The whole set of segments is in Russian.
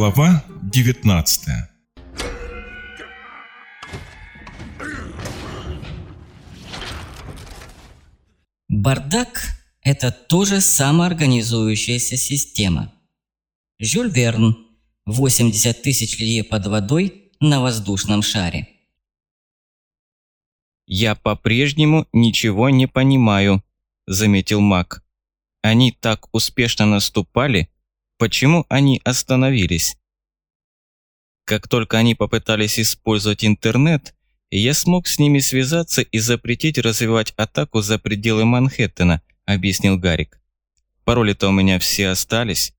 Глава 19 Бардак – это тоже самоорганизующаяся система. Жюль Верн. 80 тысяч лье под водой на воздушном шаре. «Я по-прежнему ничего не понимаю», – заметил Мак. «Они так успешно наступали, почему они остановились?» Как только они попытались использовать интернет, я смог с ними связаться и запретить развивать атаку за пределы Манхэттена, объяснил Гарик. Пароли-то у меня все остались.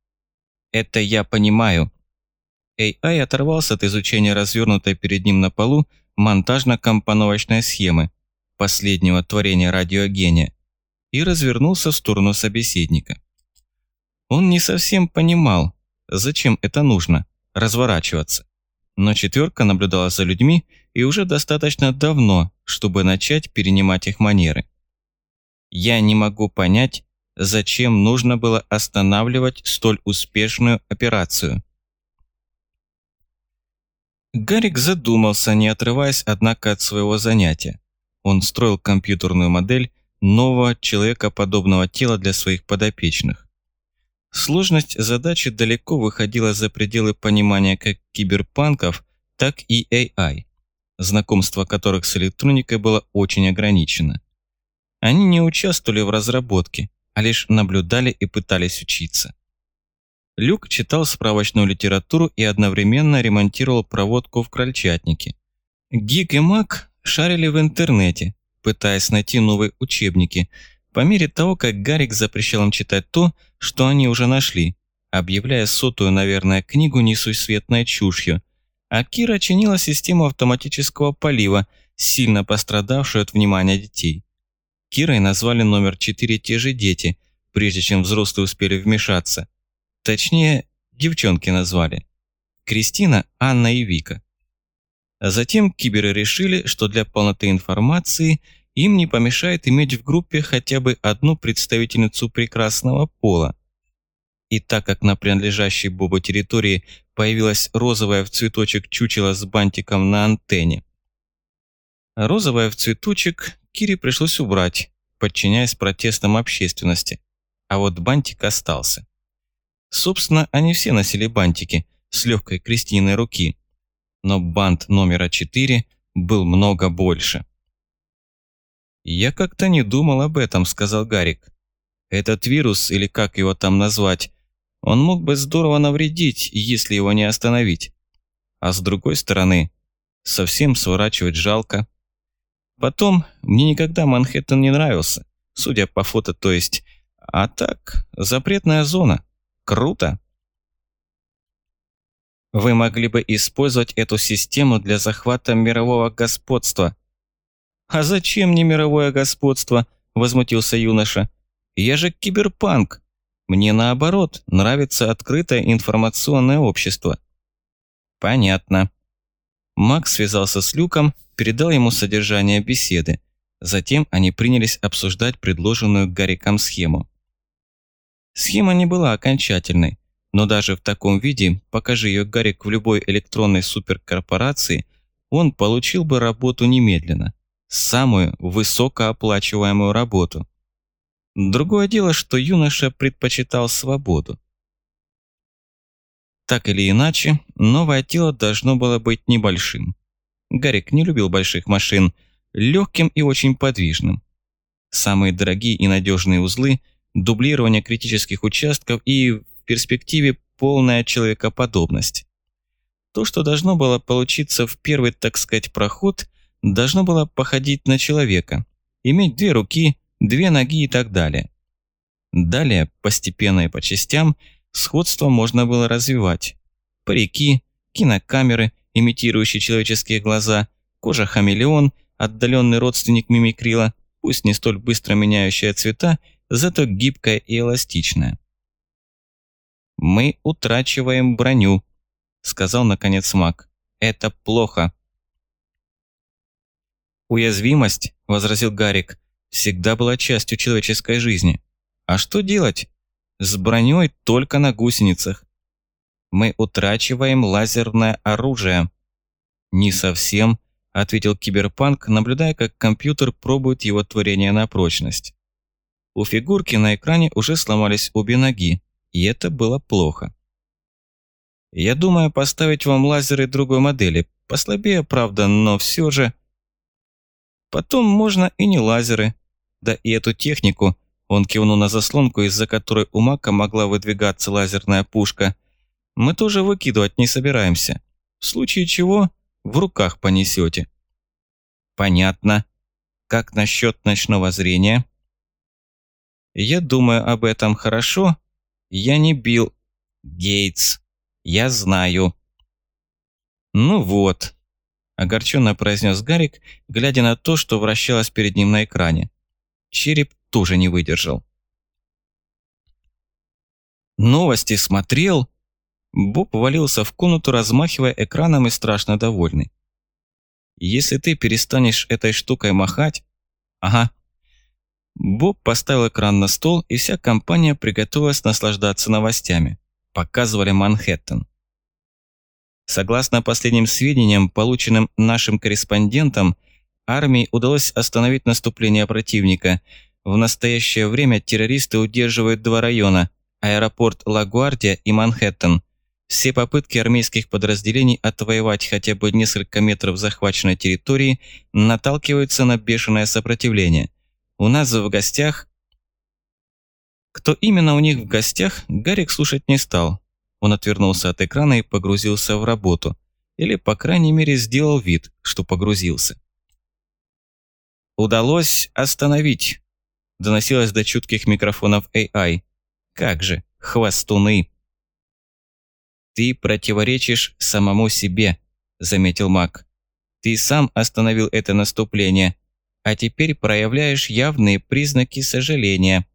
Это я понимаю. AI оторвался от изучения развернутой перед ним на полу монтажно-компоновочной схемы, последнего творения радиогения, и развернулся в сторону собеседника. Он не совсем понимал, зачем это нужно – разворачиваться. Но четверка наблюдала за людьми и уже достаточно давно, чтобы начать перенимать их манеры. Я не могу понять, зачем нужно было останавливать столь успешную операцию. Гарик задумался, не отрываясь, однако, от своего занятия. Он строил компьютерную модель нового человекоподобного тела для своих подопечных. Сложность задачи далеко выходила за пределы понимания как киберпанков, так и AI, знакомство которых с электроникой было очень ограничено. Они не участвовали в разработке, а лишь наблюдали и пытались учиться. Люк читал справочную литературу и одновременно ремонтировал проводку в крольчатнике. Гик и Мак шарили в интернете, пытаясь найти новые учебники, по мере того, как Гарик запрещал им читать то, что они уже нашли, объявляя сотую, наверное, книгу несусветной чушью, а Кира чинила систему автоматического полива, сильно пострадавшую от внимания детей. Кирой назвали номер 4 те же дети, прежде чем взрослые успели вмешаться. Точнее, девчонки назвали. Кристина, Анна и Вика. Затем киберы решили, что для полноты информации – им не помешает иметь в группе хотя бы одну представительницу прекрасного пола. И так как на принадлежащей Бобу территории появилась розовая в цветочек чучело с бантиком на антенне. Розовая в цветочек Кире пришлось убрать, подчиняясь протестам общественности, а вот бантик остался. Собственно, они все носили бантики с легкой крестиной руки, но бант номера 4 был много больше. «Я как-то не думал об этом», – сказал Гарик. «Этот вирус, или как его там назвать, он мог бы здорово навредить, если его не остановить. А с другой стороны, совсем сворачивать жалко. Потом, мне никогда Манхэттен не нравился, судя по фото, то есть. А так, запретная зона. Круто!» Вы могли бы использовать эту систему для захвата мирового господства, «А зачем мне мировое господство?» – возмутился юноша. «Я же киберпанк. Мне наоборот нравится открытое информационное общество». «Понятно». Макс связался с Люком, передал ему содержание беседы. Затем они принялись обсуждать предложенную Гариком схему. Схема не была окончательной, но даже в таком виде, покажи ее Гарик в любой электронной суперкорпорации, он получил бы работу немедленно самую высокооплачиваемую работу. Другое дело, что юноша предпочитал свободу. Так или иначе, новое тело должно было быть небольшим. Гарик не любил больших машин, легким и очень подвижным. Самые дорогие и надежные узлы, дублирование критических участков и, в перспективе, полная человекоподобность. То, что должно было получиться в первый, так сказать, проход, должно было походить на человека, иметь две руки, две ноги и так далее. Далее, постепенно и по частям, сходство можно было развивать. Парики, кинокамеры, имитирующие человеческие глаза, кожа-хамелеон, отдаленный родственник мимикрила, пусть не столь быстро меняющая цвета, зато гибкая и эластичная. «Мы утрачиваем броню», — сказал наконец маг. «Это плохо». «Уязвимость», – возразил Гарик, – «всегда была частью человеческой жизни. А что делать? С броней только на гусеницах. Мы утрачиваем лазерное оружие. Не совсем, ответил Киберпанк, наблюдая, как компьютер пробует его творение на прочность. У фигурки на экране уже сломались обе ноги, и это было плохо. Я думаю поставить вам лазеры другой модели, послабее, правда, но все же... Потом можно и не лазеры. Да и эту технику, он кивнул на заслонку, из-за которой у Мака могла выдвигаться лазерная пушка, мы тоже выкидывать не собираемся. В случае чего, в руках понесете. Понятно. Как насчет ночного зрения? Я думаю об этом хорошо. Я не бил Гейтс. Я знаю. Ну вот, огорченно произнес Гарик, глядя на то, что вращалось перед ним на экране. Череп тоже не выдержал. Новости смотрел. Боб валился в комнату, размахивая экраном и страшно довольный. Если ты перестанешь этой штукой махать... Ага. Боб поставил экран на стол, и вся компания приготовилась наслаждаться новостями показывали Манхэттен. Согласно последним сведениям, полученным нашим корреспондентом, армии удалось остановить наступление противника. В настоящее время террористы удерживают два района – аэропорт Лагуардия и Манхэттен. Все попытки армейских подразделений отвоевать хотя бы несколько метров захваченной территории наталкиваются на бешеное сопротивление. У нас в гостях кто именно у них в гостях, Гарик слушать не стал. Он отвернулся от экрана и погрузился в работу. Или, по крайней мере, сделал вид, что погрузился. «Удалось остановить», – доносилось до чутких микрофонов AI. «Как же, хвостуны!» «Ты противоречишь самому себе», – заметил Мак. «Ты сам остановил это наступление, а теперь проявляешь явные признаки сожаления».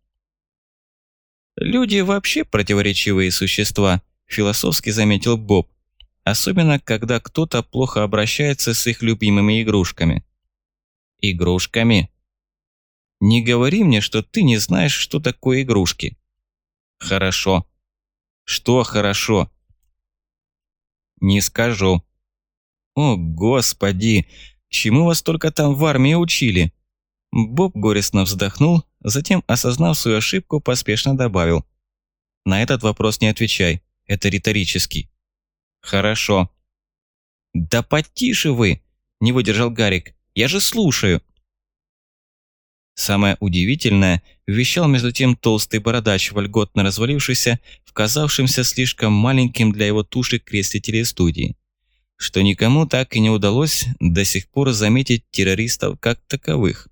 «Люди вообще противоречивые существа», – философски заметил Боб. «Особенно, когда кто-то плохо обращается с их любимыми игрушками». «Игрушками?» «Не говори мне, что ты не знаешь, что такое игрушки». «Хорошо». «Что хорошо?» «Не скажу». «О, господи! Чему вас только там в армии учили?» Боб горестно вздохнул, затем, осознав свою ошибку, поспешно добавил. «На этот вопрос не отвечай, это риторический». «Хорошо». «Да потише вы!» – не выдержал Гарик. «Я же слушаю». Самое удивительное, вещал между тем толстый бородач, вольготно развалившийся в казавшемся слишком маленьким для его туши кресле телестудии, что никому так и не удалось до сих пор заметить террористов как таковых.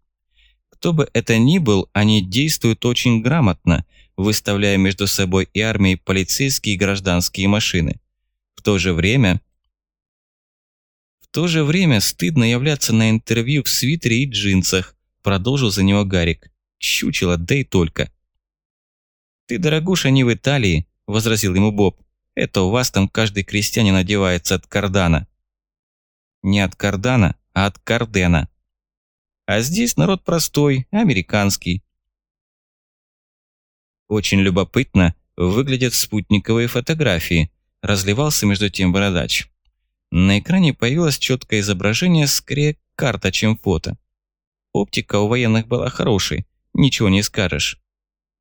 Кто бы это ни был, они действуют очень грамотно, выставляя между собой и армией полицейские и гражданские машины. В то же время... В то же время стыдно являться на интервью в свитере и джинсах, продолжил за него Гарик. Чучело, да и только. «Ты, дорогуша, не в Италии», – возразил ему Боб. «Это у вас там каждый крестьянин одевается от кардана». «Не от кардана, а от кардена», а здесь народ простой, американский. Очень любопытно выглядят спутниковые фотографии, разливался между тем бородач. На экране появилось четкое изображение, скорее карта, чем фото. Оптика у военных была хорошей, ничего не скажешь.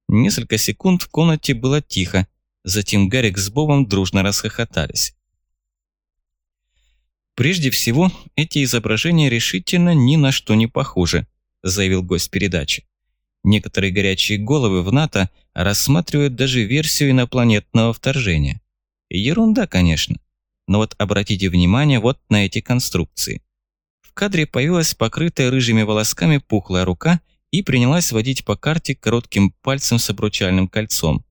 Несколько секунд в комнате было тихо, затем Гарик с Бобом дружно расхохотались. «Прежде всего, эти изображения решительно ни на что не похожи», заявил гость передачи. Некоторые горячие головы в НАТО рассматривают даже версию инопланетного вторжения. Ерунда, конечно. Но вот обратите внимание вот на эти конструкции. В кадре появилась покрытая рыжими волосками пухлая рука и принялась водить по карте коротким пальцем с обручальным кольцом.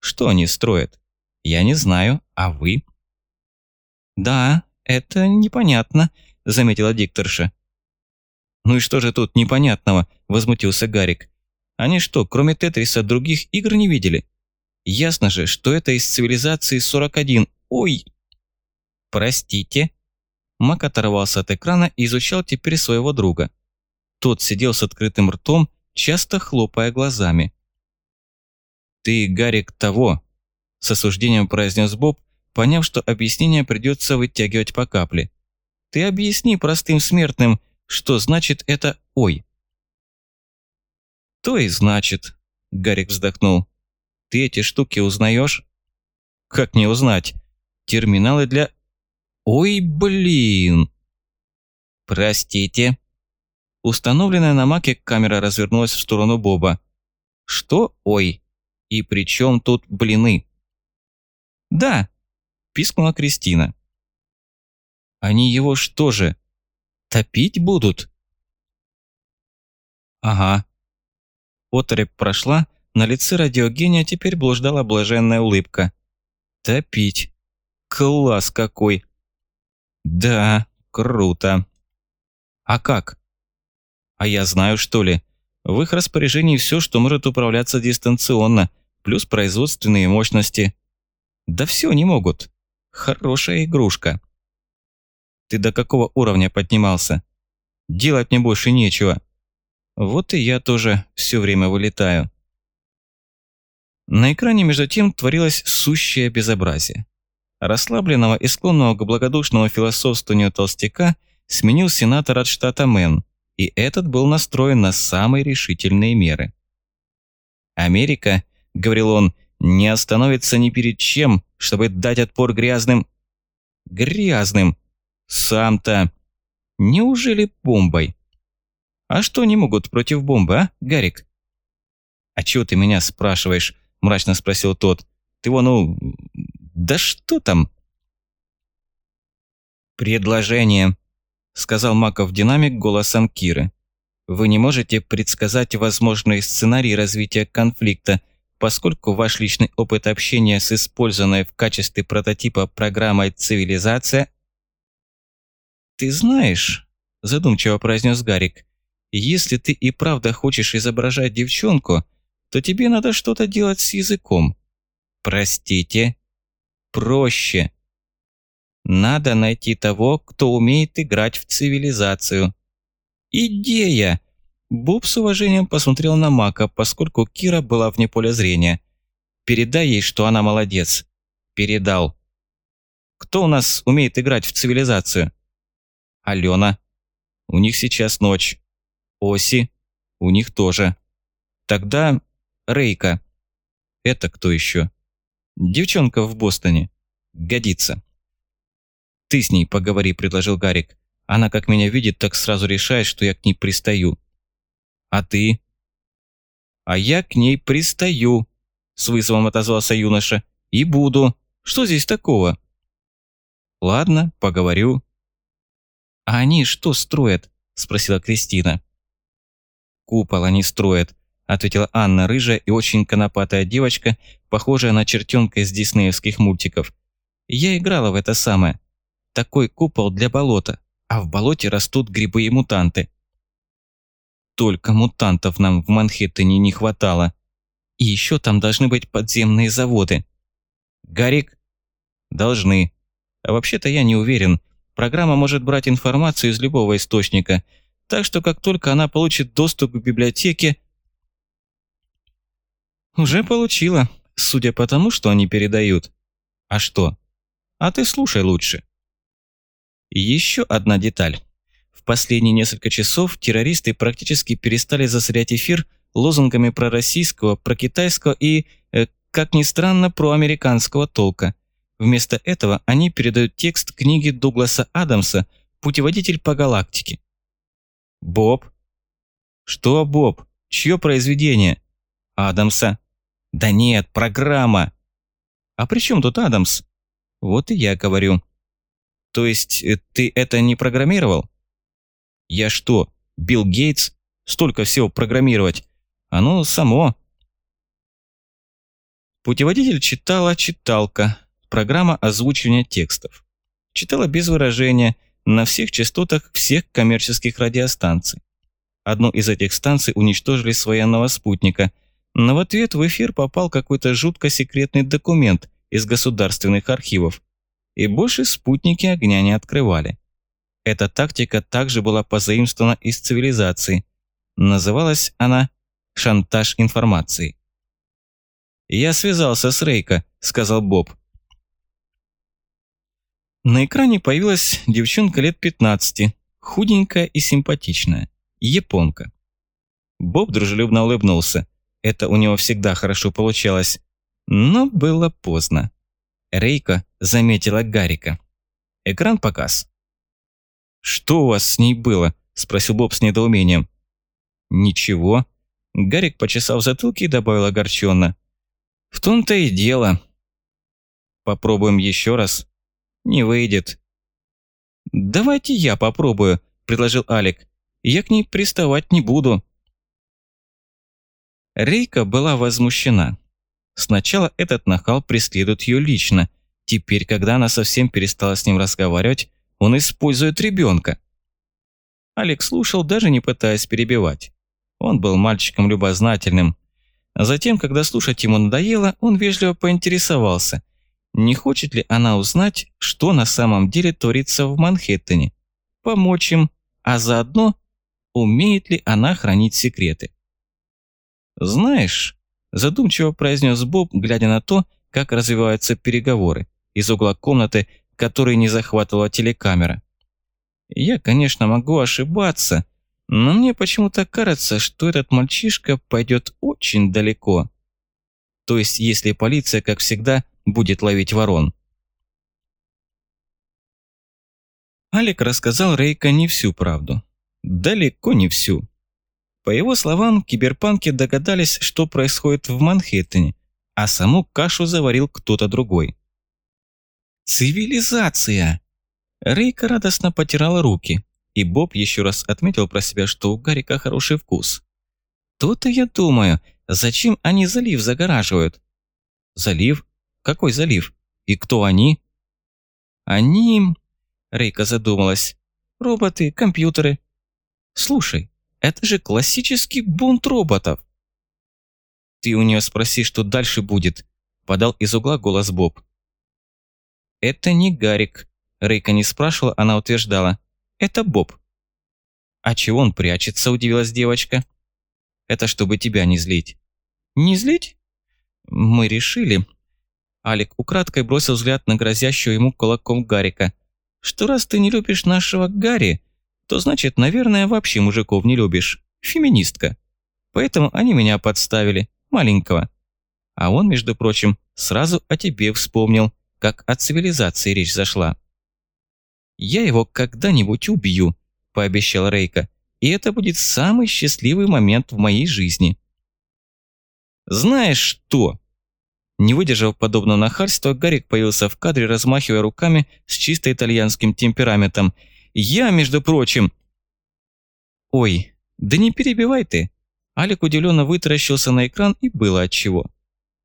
Что они строят? Я не знаю, а вы? Да, «Это непонятно», – заметила дикторша. «Ну и что же тут непонятного?» – возмутился Гарик. «Они что, кроме Тетриса, других игр не видели? Ясно же, что это из цивилизации 41. Ой!» «Простите?» Мак оторвался от экрана и изучал теперь своего друга. Тот сидел с открытым ртом, часто хлопая глазами. «Ты, Гарик, того!» – с осуждением произнес Боб, поняв, что объяснение придется вытягивать по капле. «Ты объясни простым смертным, что значит это «ой». «То и значит», — Гарик вздохнул. «Ты эти штуки узнаешь?» «Как не узнать? Терминалы для...» «Ой, блин!» «Простите». Установленная на маке камера развернулась в сторону Боба. «Что? Ой! И при чем тут блины?» «Да!» – пискнула Кристина. «Они его что же, топить будут?» «Ага». Оторопь прошла, на лице радиогения теперь блуждала блаженная улыбка. «Топить! Класс какой!» «Да, круто!» «А как?» «А я знаю, что ли. В их распоряжении все, что может управляться дистанционно, плюс производственные мощности. Да все не могут. Хорошая игрушка». «Ты до какого уровня поднимался?» «Делать мне больше нечего». «Вот и я тоже все время вылетаю». На экране между тем творилось сущее безобразие. Расслабленного и склонного к благодушному философствованию толстяка сменил сенатор от штата Мэн, и этот был настроен на самые решительные меры. «Америка», — говорил он, — «не остановится ни перед чем, чтобы дать отпор грязным...» «Грязным! Сам-то...» «Неужели бомбой?» «А что они могут против бомбы, а, Гарик?» «А чего ты меня спрашиваешь?» – мрачно спросил тот. «Ты вон, ну... Да что там?» «Предложение», сказал Маков динамик голосом Киры. Вы не можете предсказать возможные сценарии развития конфликта, поскольку ваш личный опыт общения с использованной в качестве прототипа программой «Цивилизация» «Ты знаешь», – задумчиво произнес Гарик, «если ты и правда хочешь изображать девчонку, то тебе надо что-то делать с языком. Простите. Проще. Надо найти того, кто умеет играть в цивилизацию. Идея! Боб с уважением посмотрел на Мака, поскольку Кира была вне поля зрения. Передай ей, что она молодец. Передал. Кто у нас умеет играть в цивилизацию? Алена. У них сейчас ночь. Оси. У них тоже. Тогда Рейка. Это кто еще? Девчонка в Бостоне. Годится. «Ты с ней поговори», – предложил Гарик. «Она как меня видит, так сразу решает, что я к ней пристаю». «А ты?» «А я к ней пристаю», – с вызовом отозвался юноша. «И буду. Что здесь такого?» «Ладно, поговорю». «А они что строят?» – спросила Кристина. «Купол они строят», – ответила Анна, рыжая и очень конопатая девочка, похожая на чертенка из диснеевских мультиков. «Я играла в это самое такой купол для болота, а в болоте растут грибы и мутанты. Только мутантов нам в Манхэттене не хватало. И еще там должны быть подземные заводы. Гарик? Должны. А вообще-то я не уверен. Программа может брать информацию из любого источника, так что как только она получит доступ к библиотеке... Уже получила, судя по тому, что они передают. А что? А ты слушай лучше. Еще одна деталь. В последние несколько часов террористы практически перестали засорять эфир лозунгами пророссийского, прокитайского и, э, как ни странно, проамериканского толка. Вместо этого они передают текст книги Дугласа Адамса «Путеводитель по галактике». Боб? Что Боб? Чье произведение? Адамса. Да нет, программа. А при чем тут Адамс? Вот и я говорю. То есть э, ты это не программировал? Я что, Билл Гейтс? Столько всего программировать. Оно само. Путеводитель читала читалка. Программа озвучивания текстов. Читала без выражения, на всех частотах всех коммерческих радиостанций. Одну из этих станций уничтожили с военного спутника, но в ответ в эфир попал какой-то жутко секретный документ из государственных архивов, и больше спутники огня не открывали. Эта тактика также была позаимствована из цивилизации. Называлась она «шантаж информацией». «Я связался с Рейко», — сказал Боб. На экране появилась девчонка лет 15, худенькая и симпатичная, японка. Боб дружелюбно улыбнулся. Это у него всегда хорошо получалось. Но было поздно. Рейка заметила Гарика. Экран показ. «Что у вас с ней было?» – спросил Боб с недоумением. «Ничего». Гарик почесал затылки добавил огорченно. «В том-то и дело. Попробуем еще раз. Не выйдет». «Давайте я попробую», – предложил Алик. «Я к ней приставать не буду». Рейка была возмущена. Сначала этот нахал преследует ее лично. Теперь, когда она совсем перестала с ним разговаривать, он использует ребенка. Алекс слушал, даже не пытаясь перебивать. Он был мальчиком любознательным. Затем, когда слушать ему надоело, он вежливо поинтересовался, не хочет ли она узнать, что на самом деле творится в Манхэттене, помочь им, а заодно, умеет ли она хранить секреты. «Знаешь», – задумчиво произнес Боб, глядя на то, как развиваются переговоры, из угла комнаты, который не захватывала телекамера. «Я, конечно, могу ошибаться, но мне почему-то кажется, что этот мальчишка пойдет очень далеко. То есть, если полиция, как всегда, будет ловить ворон». Алик рассказал Рейка не всю правду. Далеко не всю. По его словам, киберпанки догадались, что происходит в Манхэттене, а саму кашу заварил кто-то другой. «Цивилизация!» Рейка радостно потирала руки, и Боб еще раз отметил про себя, что у Гарика хороший вкус. «То-то я думаю, зачем они залив загораживают?» «Залив? Какой залив? И кто они?» «Они...» Рейка задумалась. «Роботы, компьютеры. Слушай, это же классический бунт роботов. Ты у нее спроси, что дальше будет, подал из угла голос Боб. Это не Гарик. Рейка не спрашивала, она утверждала. Это Боб. А чего он прячется, удивилась девочка. Это чтобы тебя не злить. Не злить? Мы решили. Алик украдкой бросил взгляд на грозящего ему кулаком Гарика. Что раз ты не любишь нашего Гарри, то значит, наверное, вообще мужиков не любишь. Феминистка. Поэтому они меня подставили, маленького. А он, между прочим, сразу о тебе вспомнил, как о цивилизации речь зашла. «Я его когда-нибудь убью», – пообещал Рейка, «и это будет самый счастливый момент в моей жизни». «Знаешь что?» Не выдержав подобного нахальства, Гарик появился в кадре, размахивая руками с чисто итальянским темпераментом – я, между прочим...» «Ой, да не перебивай ты!» Алик удивленно вытаращился на экран и было отчего.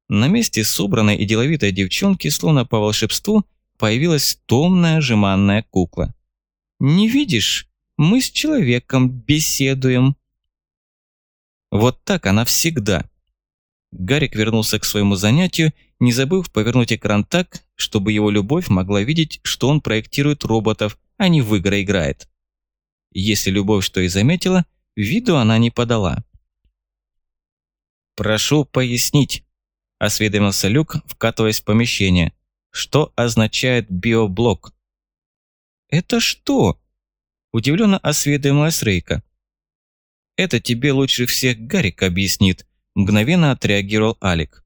На месте собранной и деловитой девчонки, словно по волшебству, появилась томная жеманная кукла. «Не видишь? Мы с человеком беседуем». Вот так она всегда. Гарик вернулся к своему занятию, не забыв повернуть экран так, чтобы его любовь могла видеть, что он проектирует роботов, а не в игры играет. Если любовь что и заметила, виду она не подала. «Прошу пояснить», – осведомился Люк, вкатываясь в помещение. «Что означает биоблок?» «Это что?» – удивленно осведомилась Рейка. «Это тебе лучше всех Гарик объяснит», – мгновенно отреагировал Алик.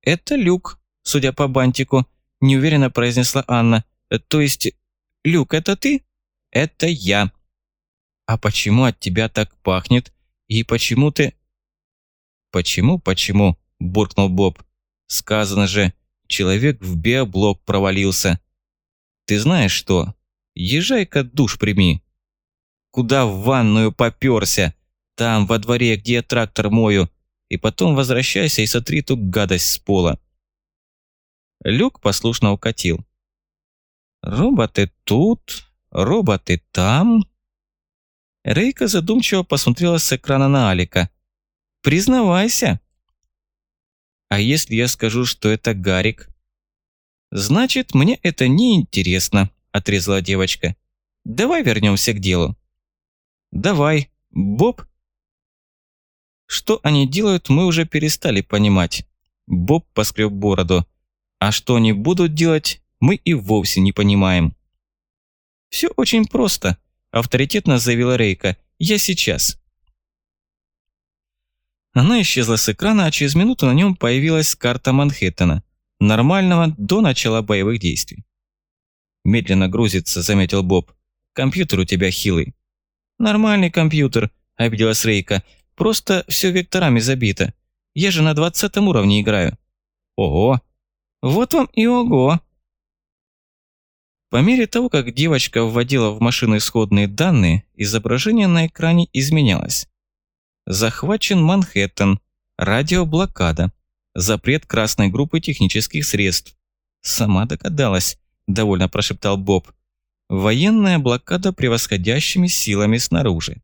«Это Люк, судя по бантику», – неуверенно произнесла Анна. «То есть «Люк, это ты?» «Это я». «А почему от тебя так пахнет? И почему ты...» «Почему, почему?» – буркнул Боб. «Сказано же, человек в биоблок провалился. Ты знаешь что? Езжай-ка душ прими». «Куда в ванную попёрся? Там, во дворе, где я трактор мою. И потом возвращайся и сотри ту гадость с пола». Люк послушно укатил. Роботы тут, роботы там. Рейка задумчиво посмотрела с экрана на Алика. Признавайся. А если я скажу, что это Гарик? Значит, мне это не интересно, отрезала девочка. Давай вернемся к делу. Давай, Боб. Что они делают, мы уже перестали понимать. Боб поскреб бороду. А что они будут делать, мы и вовсе не понимаем». «Все очень просто», – авторитетно заявила Рейка. «Я сейчас». Она исчезла с экрана, а через минуту на нем появилась карта Манхэттена, нормального до начала боевых действий. «Медленно грузится», – заметил Боб. «Компьютер у тебя хилый». «Нормальный компьютер», – обиделась Рейка. «Просто все векторами забито. Я же на двадцатом уровне играю». «Ого!» «Вот вам и ого!» По мере того, как девочка вводила в машину исходные данные, изображение на экране изменялось. Захвачен Манхэттен, радиоблокада, запрет красной группы технических средств. Сама догадалась, довольно прошептал Боб. Военная блокада превосходящими силами снаружи.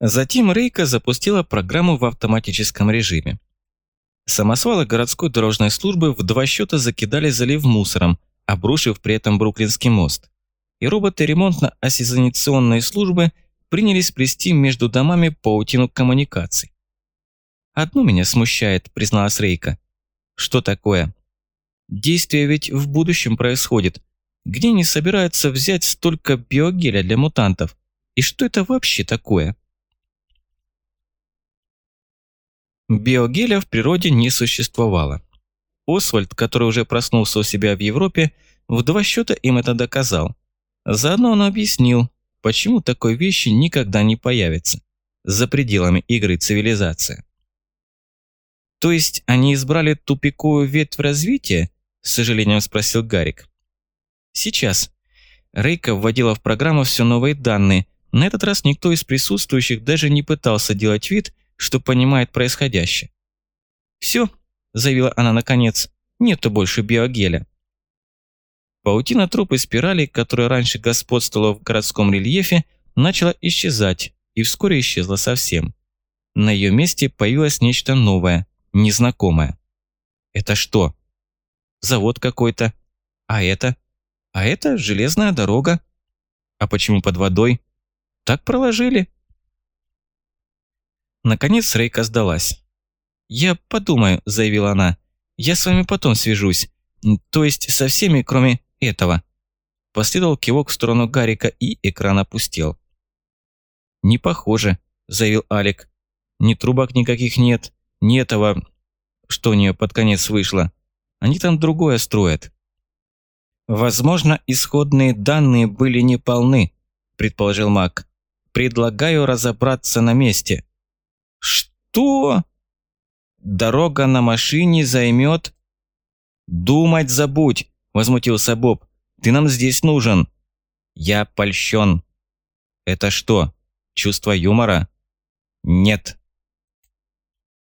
Затем Рейка запустила программу в автоматическом режиме. Самосвалы городской дорожной службы в два счета закидали залив мусором, обрушив при этом Бруклинский мост. И роботы ремонтно-ассизационной службы принялись плести между домами паутину коммуникаций. «Одно меня смущает», – призналась Рейка. «Что такое?» «Действие ведь в будущем происходит. Где они собираются взять столько биогеля для мутантов? И что это вообще такое?» Биогеля в природе не существовало. Освальд, который уже проснулся у себя в Европе, в два счета им это доказал. Заодно он объяснил, почему такой вещи никогда не появится за пределами игры цивилизация. То есть они избрали тупиковую ветвь развития? С сожалением спросил Гарик. Сейчас. Рейка вводила в программу все новые данные. На этот раз никто из присутствующих даже не пытался делать вид, что понимает происходящее. Все, заявила она наконец, нету больше биогеля. Паутина труп спирали, которая раньше господствовала в городском рельефе, начала исчезать и вскоре исчезла совсем. На ее месте появилось нечто новое, незнакомое. Это что? Завод какой-то. А это? А это железная дорога. А почему под водой? Так проложили. Наконец Рейка сдалась. «Я подумаю», – заявила она. «Я с вами потом свяжусь. То есть со всеми, кроме этого». Последовал кивок в сторону Гарика, и экран опустел. «Не похоже», – заявил Алик. «Ни трубок никаких нет, ни этого, что у нее под конец вышло. Они там другое строят». «Возможно, исходные данные были неполны», – предположил Мак. «Предлагаю разобраться на месте». «Что?» Дорога на машине займет...» «Думать забудь!» – возмутился Боб. «Ты нам здесь нужен!» «Я польщен!» «Это что, чувство юмора?» «Нет!»